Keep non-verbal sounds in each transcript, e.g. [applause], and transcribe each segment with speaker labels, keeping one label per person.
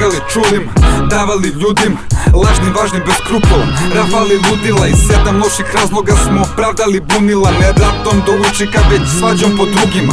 Speaker 1: tragali čulima Davali ljudima Lažnim važnim bez skrupula. Rafali ludila i sedam loših razloga smo opravdali bunila Ne ratom do učika već svađom po drugima.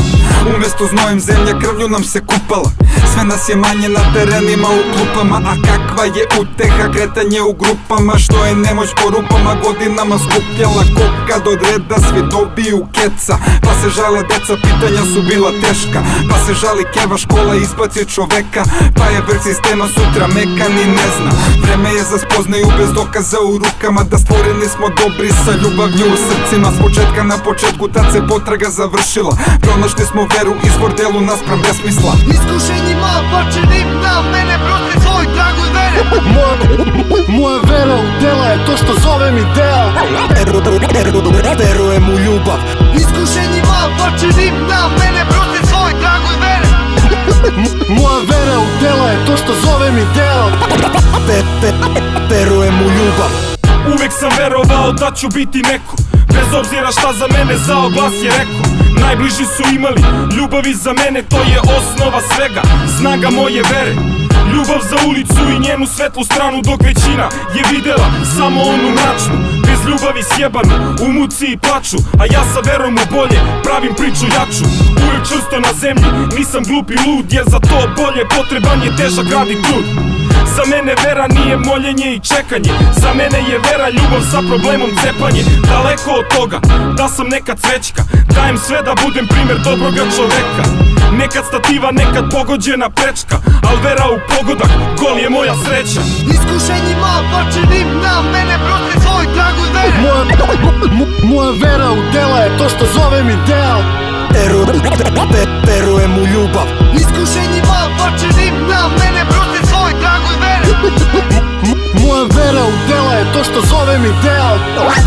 Speaker 1: Umesto znojem zemlja krvlju nam se kupala Sve nas je manje na terenima u klupama A kakva je uteha kretanje u grupama Što je nemoć po rupama godinama skupljala Kop od reda svi dobiju keca Pa se žale deca pitanja su bila teška Pa se žali keva škola izbaci čoveka Pa je vrh sistema sutra mekan i ne zna. Vreme je za spoznaju bez dokaza u rukama Da stvoreni smo dobri sa ljubavlju u srcima. S početka na početku tad se potraga završila Pronašli smo veru izvor delu naspram besmisla.
Speaker 2: Iskušenjima počenim na mene prosti svoj tragu vere. [laughs]
Speaker 3: Moja, moja vera u dela je to što zovem ideal. Verujem u ljubav.
Speaker 2: Iskušenjima počenim na mene prosti svoj tragu vere.
Speaker 3: Moja vera u dela je to što zovem ideal. Verujem u ljubav.
Speaker 4: Uvek sam verovao da ću biti neko Bez obzira šta za mene zao glas je rekao Najbliži su imali ljubavi za mene To je osnova svega, snaga moje vere. Ljubav za ulicu i njenu svetlu stranu Dok većina je videla samo onu mračnu Bez ljubavi sjebanu, u muci i plaču A ja sa verom u bolje pravim priču jaču. Uvek čvrsto na zemlji, nisam glup i lud Jer za to bolje potreban je težak rad i trud Za mene vera nije moljenje i čekanje. Za mene je vera ljubav sa problemom cepanje. Daleko od toga da sam neka cvećka Dajem sve da budem primer dobroga čoveka. Nekad stativa, nekad pogođena prečka. Al vera u pogodak, gol je moja sreća.
Speaker 2: Iskušenjima počenim na mene prosti svoj tragu vere
Speaker 3: Moja, moja vera u dela je to što zovem ideal. Verujem u ljubav.
Speaker 2: Iskušenjima počenim
Speaker 3: to što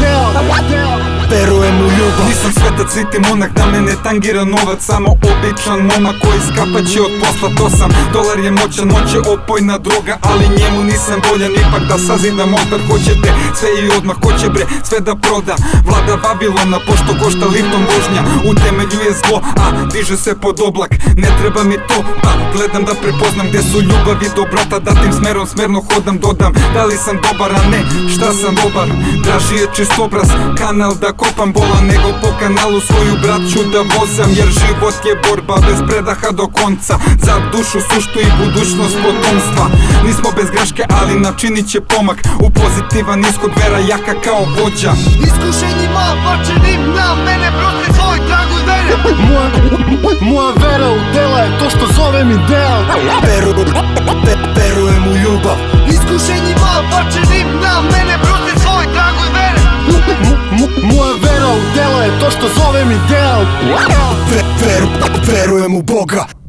Speaker 3: Verujem u ljubav.
Speaker 1: Nisam svetac niti monak da me ne tangira novac. Samo običan momak koji skapaće od posla. To sam, dolar je moćan, moć je opojna droga Ali njemu nisam voljan. Ipak da sazidam motor Hoćete sve i odmah hoće bre sve da proda. Vlada Vavilona pošto košta liftom vožnja. U temelju je zlo, a diže se pod oblak. Ne treba mi to, pa gledam da prepoznam Gde su ljubav i dobrota Da tim smerom smerno hodam dodam Da li sam dobar, a ne šta sam dobar. Draži je čist obraz, kanal da kopam bola Nego po kanalu svoju braću da vozam Jer život je borba bez predaha do konca. Za dušu, suštu i budućnost potomstva. Nismo bez greške, ali načinit će pomak. U pozitivan ishod vera jaka kao vođa.
Speaker 2: Iskušenjima počenim na mene prosti svoj tragu vere
Speaker 3: Moja, moja vera u dela je to što zovem ideal. Verujem u ljubav.
Speaker 2: Iskušenjima počenim na mene prosti
Speaker 3: zovem ideal Verujem u Boga